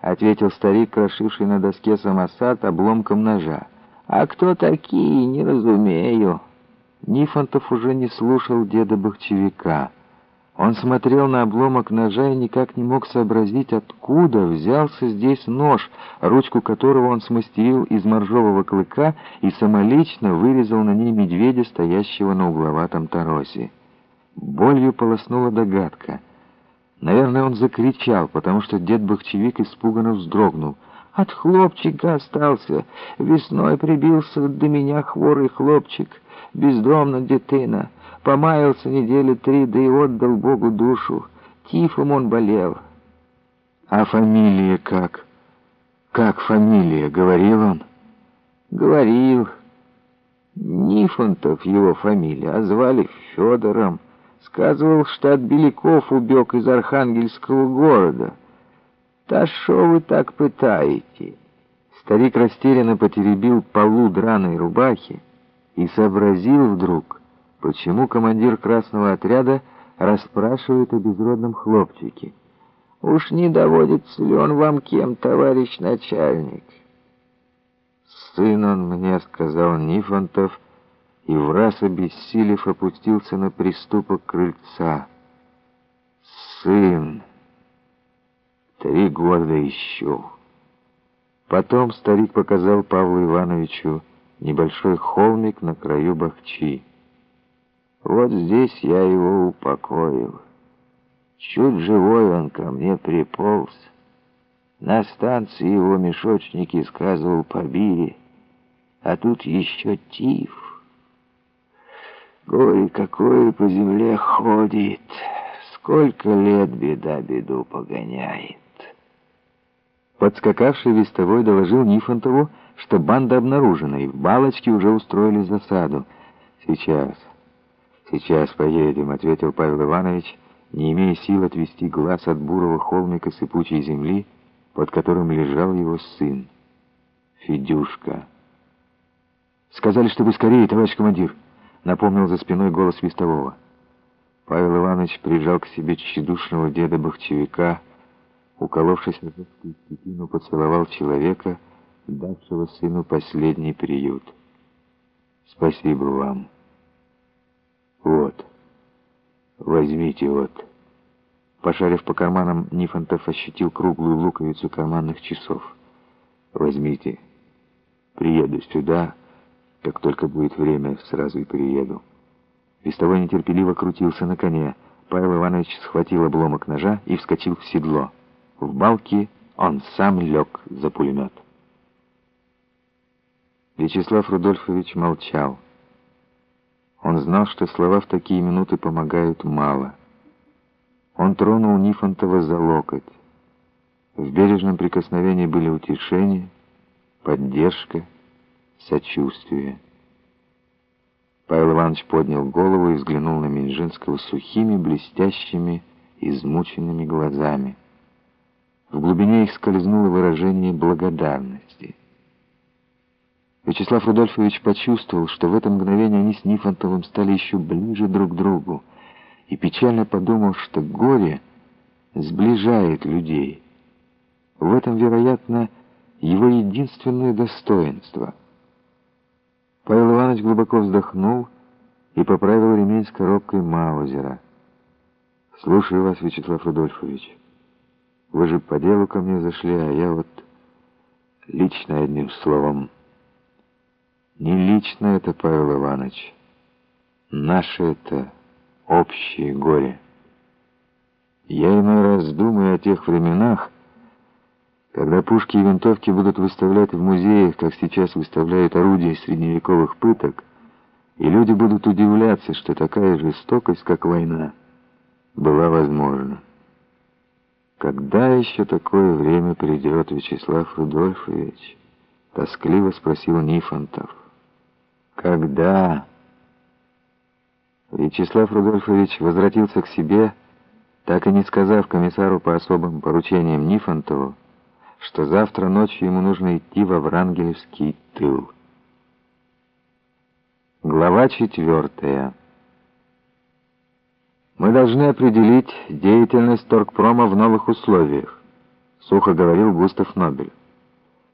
— ответил старик, крошивший на доске самосад обломком ножа. «А кто такие, не разумею». Нифонтов уже не слушал деда Бахчевика. Он смотрел на обломок ножа и никак не мог сообразить, откуда взялся здесь нож, ручку которого он смастерил из моржового клыка и самолично вырезал на ней медведя, стоящего на угловатом торосе. Болью полоснула догадка. Наверное, он закричал, потому что дед Бахчевик испуганно вздрогнул. «От хлопчика остался. Весной прибился до меня хворый хлопчик, бездомна детина». Помаялся недели три, да и отдал Богу душу. Тифом он болел. А фамилия как? Как фамилия, говорил он? Говорил. Нифонтов его фамилия, а звали Федором. Сказывал, что от Беляков убег из Архангельского города. «Да шо вы так пытаете?» Старик растерянно потеребил полу драной рубахи и сообразил вдруг, Почему командир красного отряда расспрашивает о безродном хлопчике? Уж не доводится ли он вам кем, товарищ начальник? Сын он мне, сказал Нифонтов, и в раз обессилев опустился на приступок крыльца. Сын. Три года ищу. Потом старик показал Павлу Ивановичу небольшой холмик на краю Бахчи. Вот здесь я его упокоил. Чуть живой он ко мне приполз. На станции его мешочники сказывал побили, а тут еще тиф. Какое по земле ходит, сколько лет беда беду погоняет. Подскакавший вестовой доложил Нифонтову, что банда обнаружена, и в балочке уже устроили засаду. Сейчас... «Сейчас поедем», — ответил Павел Иванович, не имея сил отвести глаз от бурого холмика сыпучей земли, под которым лежал его сын, Федюшка. «Сказали, чтобы скорее, товарищ командир», — напомнил за спиной голос вестового. Павел Иванович прижал к себе тщедушного деда Бахчевика, уколовшись на степину, поцеловал человека, давшего сыну последний приют. «Спасибо вам». Вот. Возьмите вот. Пошарив по карманам, Нифонтов ощутил круглую луковицу карманных часов. Возьмите. Приеду сюда, как только будет время, сразу и приеду. Вестовой нетерпеливо крутился на коне. Павел Иванович схватил обломок ножа и вскочил в седло. В балке он сам лег за пулемет. Вячеслав Рудольфович молчал. Он знал, что слова в такие минуты помогают мало. Он тронул Нифонтова за локоть. В бережном прикосновении были утешение, поддержка, сочувствие. Павел Иванович поднял голову и взглянул на Минжинского сухими, блестящими, измученными глазами. В глубине их скользнуло выражение благодарности. Вячеслав Рудольфович почувствовал, что в это мгновение они с Нифонтовым стали еще ближе друг к другу, и печально подумал, что горе сближает людей. В этом, вероятно, его единственное достоинство. Павел Иванович глубоко вздохнул и поправил ремень с коробкой Маузера. «Слушаю вас, Вячеслав Рудольфович. Вы же по делу ко мне зашли, а я вот лично одним словом...» Не лично это, Павел Иванович. Наше это общее горе. Я иной раз думаю о тех временах, когда пушки и винтовки будут выставлять в музеях, как сейчас выставляют орудия средневековых пыток, и люди будут удивляться, что такая жестокость, как война, была возможна. Когда еще такое время придет, Вячеслав Рудольфович? Тоскливо спросил Нифонтов. Когда? Вячеслав Рудольфович возвратился к себе, так и не сказав комиссару по особым поручениям Нифонтову, что завтра ночью ему нужно идти во Врангелевский тыл. Глава четвертая. Мы должны определить деятельность торгпрома в новых условиях, Сухо говорил Густав Нобель.